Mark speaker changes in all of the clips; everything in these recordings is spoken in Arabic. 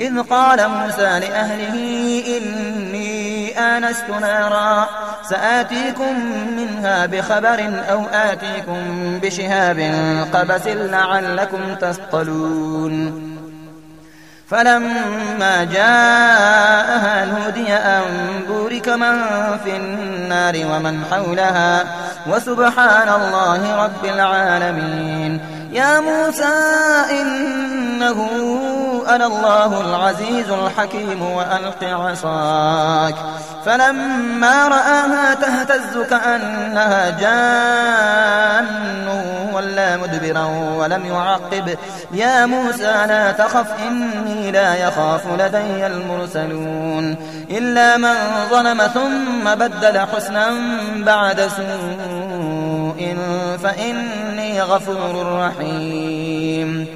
Speaker 1: إذ قال موسى لأهله إني آنست نارا سآتيكم منها بخبر أو آتيكم بشهاب قبس لعلكم تصطلون فلما جاءها نودي أن بورك من في النار ومن حولها وسبحان الله رب العالمين يا موسى إنه أنا الله العزيز الحكيم وألق عصاك فلما رآها تهتز كأنها جان ولا مدبرا ولم يعقب يا موسى لا تخف إني لا يخاف لدي المرسلون إلا من ظلم ثم بدل حسنا بعد سوء فإني غفور رحيم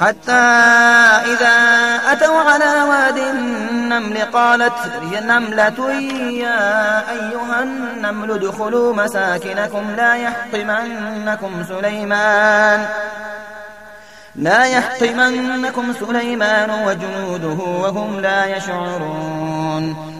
Speaker 1: حتى إذا أتوا على واد النمل قالت هي نملة يا أيها النمل ادخلوا مساكنكم لا يحطمنكم سليمان لا يحطمنكم سليمان وجنوده وهم لا يشعرون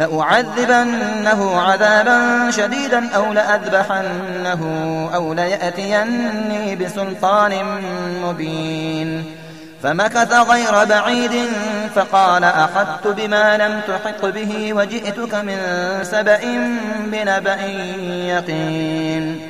Speaker 1: لأعذبنه عذابا شديدا أو لأذبحنه أو ليأتيني بسلطان مبين فمكث غير بعيد فقال أخذت بما لم تحط به وجئتك من سبأ بنبأ يقين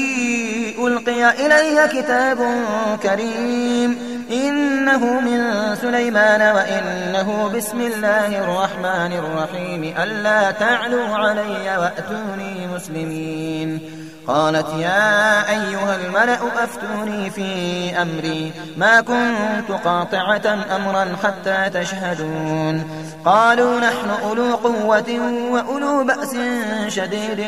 Speaker 1: ألقي إليها كتاب كريم إنه من سليمان وإنه بسم الله الرحمن الرحيم ألا تعلوا علي وأتوني مسلمين قالت يا أيها الملأ أفتوني في أمري ما كنت قاطعة أمرا حتى تشهدون قالوا نحن أولو قوة وأولو بأس شديد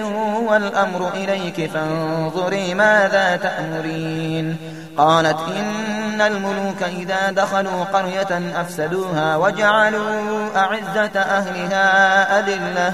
Speaker 1: والأمر إليك فانظري ماذا تأمرين قالت إن الملوك إذا دخلوا قرية أفسدوها وجعلوا أعزة أهلها أذلة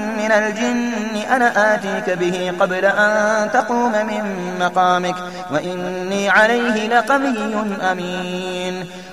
Speaker 1: من الجن أنا آتيك به قبل أن تقوم من مقامك وإني عليه لقبي أمين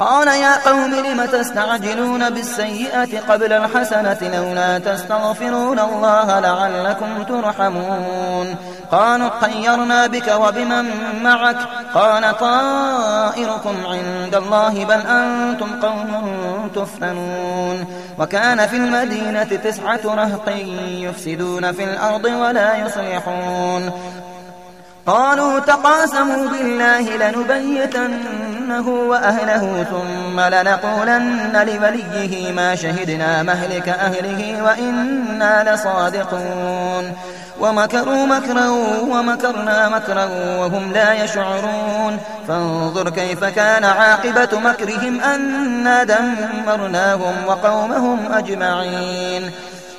Speaker 1: قال يا قوم لم تستعجلون بالسيئة قبل الحسنة لولا تستغفرون الله لعلكم ترحمون قالوا طيرنا بك وبمن معك قال طائركم عند الله بل أنتم قوم تفتنون وكان في المدينة تسعة رهق يفسدون في الأرض ولا يصلحون قالوا تقاسموا بالله لنبيتنه وأهله ثم لنقولن لوليه ما شهدنا مهلك أهله وإنا لصادقون ومكروا مكرا ومكرنا مكرا وهم لا يشعرون فانظر كيف كان عاقبة مكرهم أنا دمرناهم وقومهم أجمعين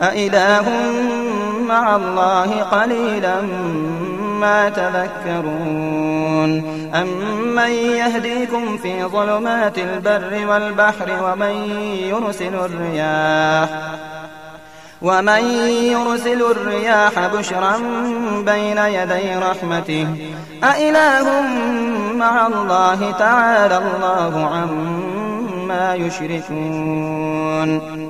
Speaker 1: أإله مع الله قليلا ما تذكرون أمن يهديكم في ظلمات البر والبحر ومن يرسل الرياح ومن يرسل الرياح بشرا بين يدي رحمته أإله مع الله تعالى الله عما يشركون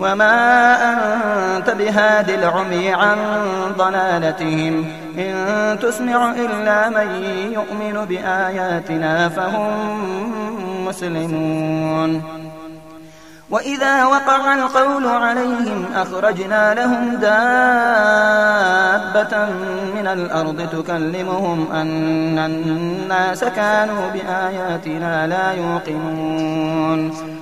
Speaker 1: وما أنت بهاد العمي عن ضلالتهم إن تسمع إلا من يؤمن بآياتنا فهم مسلمون وإذا وقع القول عليهم أخرجنا لهم دابة من الأرض تكلمهم أن الناس كانوا بآياتنا لا يوقنون